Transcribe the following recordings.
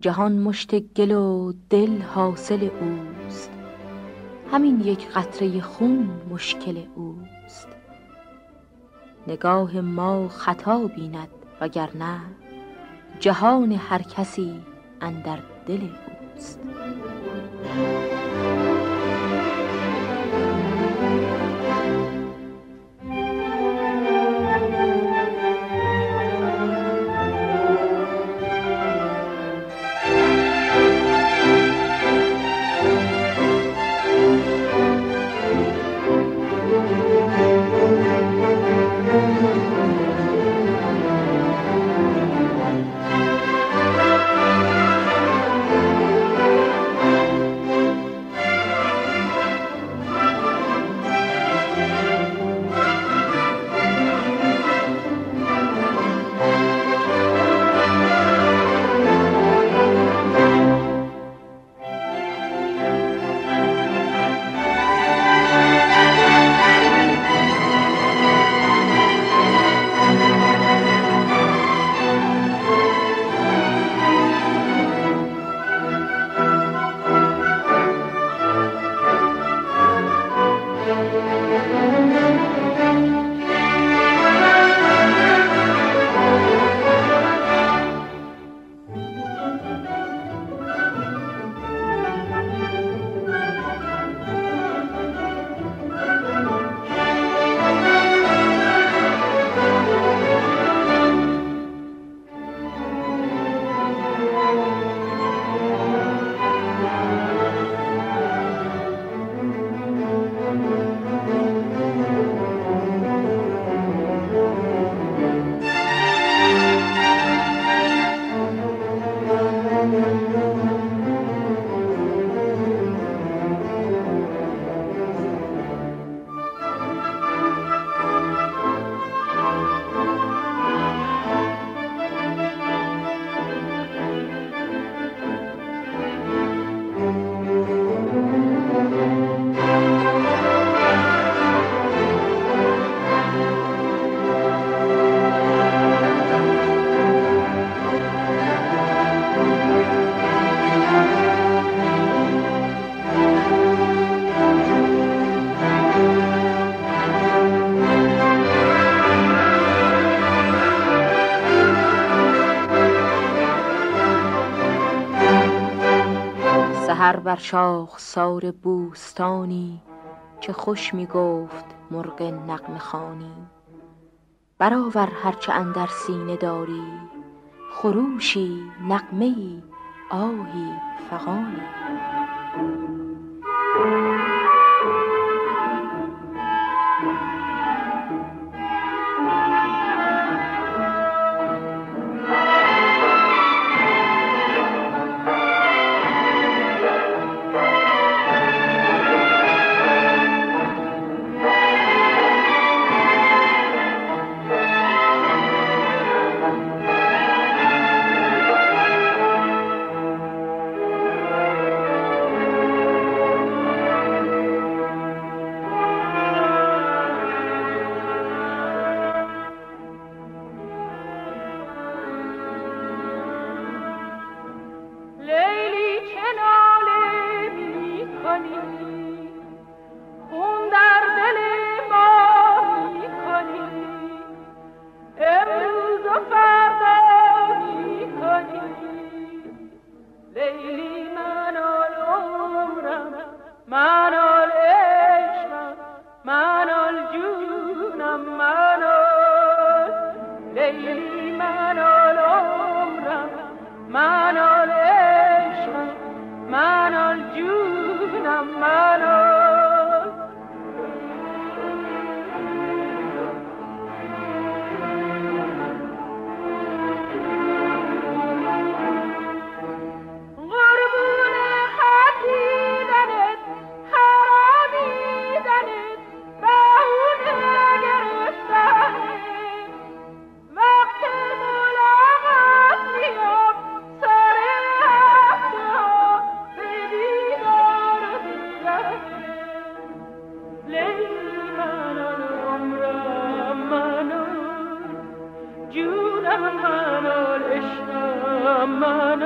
جهان مشت گل و دل حاصل اوست. همین یک قطره خون مشکل اوست. نگاه ما خطا بیند وگرنه جهان هر کسی اندر دل اوست. سحر بر شاخسار بوستانی چه خوش می گفت مرغ نغمه خوانی. برآور هر چه اندر سینه داری خروشی نغمه آهی فغانی. لیلی من العشق من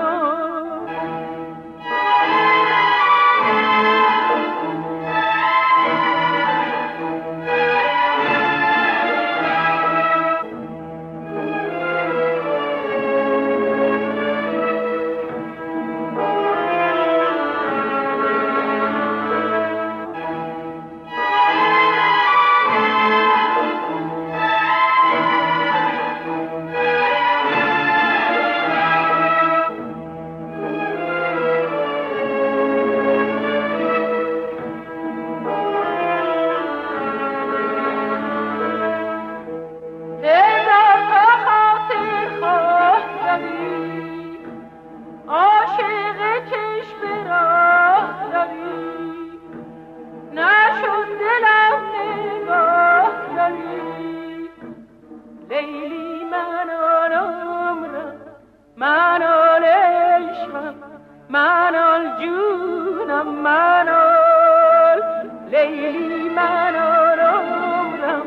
منال جونم منال لیلی منال عمرم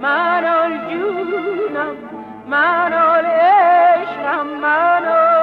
منال جونم منال عشقم منال